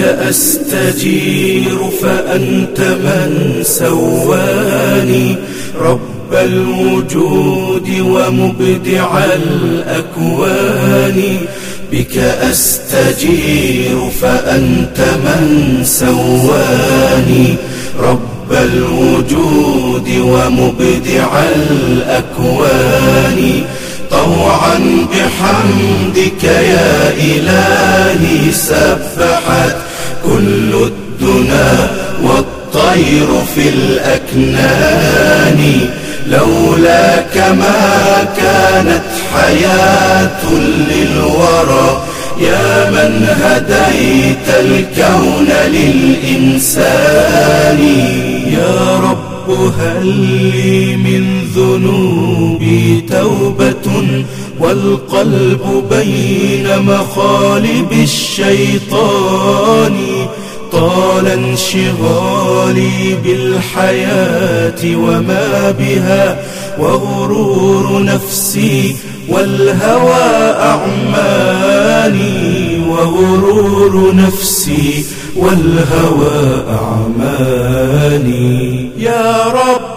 أستجير فأنت من سواني رب الوجود ومبدع الأكوان بك أستجير فأنت من سواني رب الوجود ومبدع الأكوان طوعا بحمدك يا إلهي سبحت كل الدنا والطير في الأكنان لولاك ما كانت حياة للورى. يا من هديت الكون للإنسان. يا رب هل لي من ذنوبي توبة والقلب بين مخالب الشيطان طال انشغالي بالحياة وما بها وغرور نفسي والهوى أعماني وغرور نفسي والهوى أعماني. يا رب